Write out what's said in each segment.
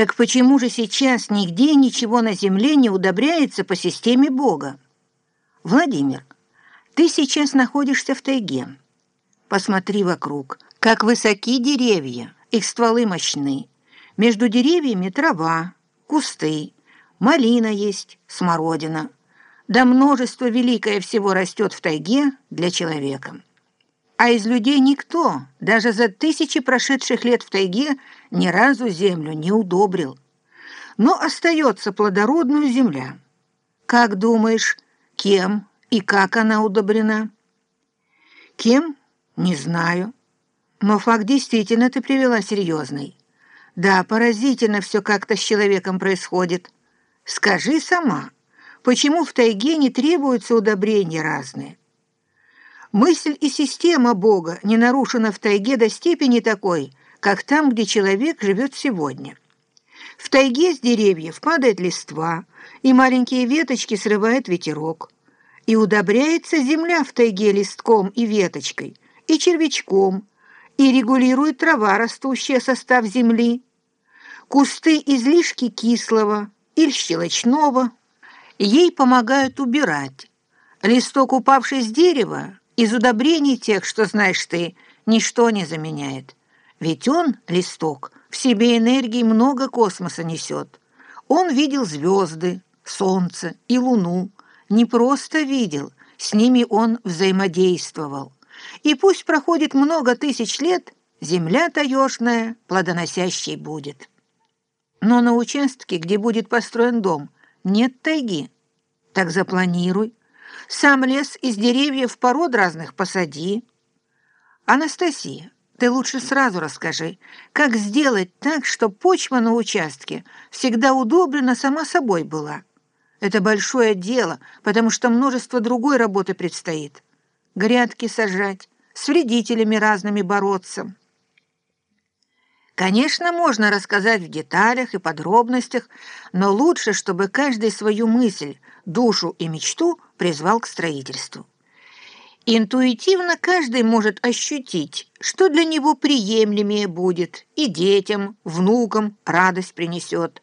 Так почему же сейчас нигде ничего на земле не удобряется по системе Бога? Владимир, ты сейчас находишься в тайге. Посмотри вокруг, как высоки деревья, их стволы мощны. Между деревьями трава, кусты, малина есть, смородина. Да множество великое всего растет в тайге для человека. А из людей никто, даже за тысячи прошедших лет в тайге, ни разу землю не удобрил. Но остается плодородная земля. Как думаешь, кем и как она удобрена? Кем? Не знаю. Но факт действительно ты привела серьезный. Да, поразительно все как-то с человеком происходит. Скажи сама, почему в тайге не требуются удобрения разные? Мысль и система Бога не нарушена в тайге до степени такой, как там, где человек живет сегодня. В тайге с деревьев падает листва, и маленькие веточки срывает ветерок. И удобряется земля в тайге листком и веточкой, и червячком, и регулирует трава, растущая состав земли. Кусты излишки кислого или щелочного ей помогают убирать. Листок, упавший с дерева, из удобрений тех, что знаешь ты, ничто не заменяет. Ведь он, листок, в себе энергии много космоса несет. Он видел звезды, солнце и луну. Не просто видел, с ними он взаимодействовал. И пусть проходит много тысяч лет, земля таежная плодоносящей будет. Но на участке, где будет построен дом, нет тайги. Так запланируй, сам лес из деревьев пород разных посади. Анастасия, ты лучше сразу расскажи, как сделать так, чтобы почва на участке всегда удобрена сама собой была. Это большое дело, потому что множество другой работы предстоит. Грядки сажать, с вредителями разными бороться. Конечно, можно рассказать в деталях и подробностях, но лучше, чтобы каждый свою мысль, душу и мечту – призвал к строительству. Интуитивно каждый может ощутить, что для него приемлемее будет, и детям, внукам радость принесет.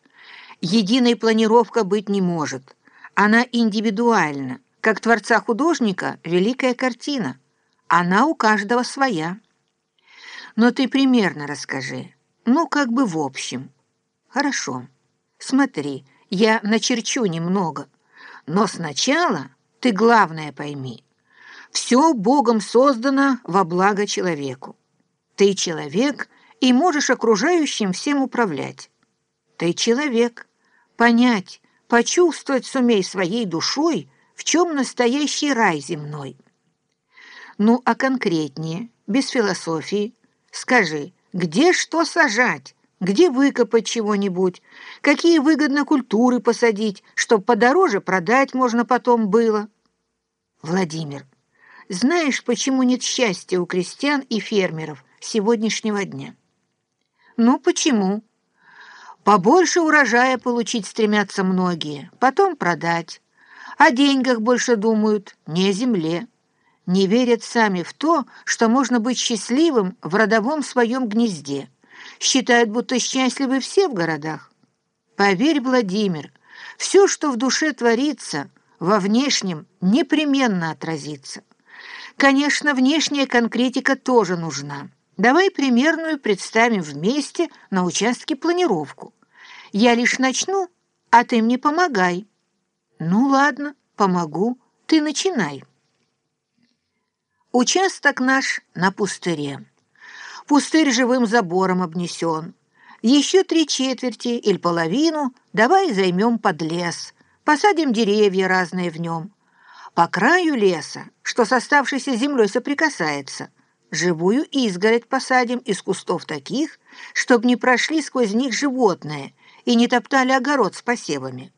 Единой планировка быть не может. Она индивидуальна, как творца художника великая картина. Она у каждого своя. Но ты примерно расскажи, ну, как бы в общем. Хорошо. Смотри, я начерчу немного, но сначала ты главное пойми. Все Богом создано во благо человеку. Ты человек и можешь окружающим всем управлять. Ты человек. Понять, почувствовать сумей своей душой, в чем настоящий рай земной. Ну, а конкретнее, без философии, скажи, где что сажать, где выкопать чего-нибудь, какие выгодно культуры посадить, чтоб подороже продать можно потом было. Владимир, знаешь, почему нет счастья у крестьян и фермеров сегодняшнего дня? Ну, почему? Побольше урожая получить стремятся многие, потом продать. О деньгах больше думают, не о земле. Не верят сами в то, что можно быть счастливым в родовом своем гнезде считают, будто счастливы все в городах. Поверь, Владимир, все, что в душе творится, во внешнем непременно отразится. Конечно, внешняя конкретика тоже нужна. Давай примерную представим вместе на участке планировку. Я лишь начну, а ты мне помогай. Ну ладно, помогу, ты начинай. Участок наш на пустыре. Пустырь живым забором обнесен. Еще три четверти или половину давай займем под лес, посадим деревья разные в нем. По краю леса, что с оставшейся землей соприкасается, живую изгородь посадим из кустов таких, чтобы не прошли сквозь них животные и не топтали огород с посевами.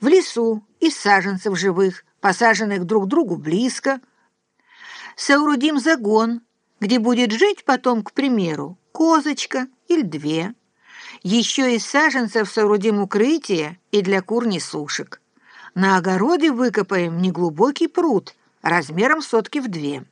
В лесу из саженцев живых, посаженных друг другу близко, соорудим загон где будет жить потом, к примеру, козочка или две. Еще из саженцев соорудим укрытие и для кур несушек. На огороде выкопаем неглубокий пруд размером сотки в две.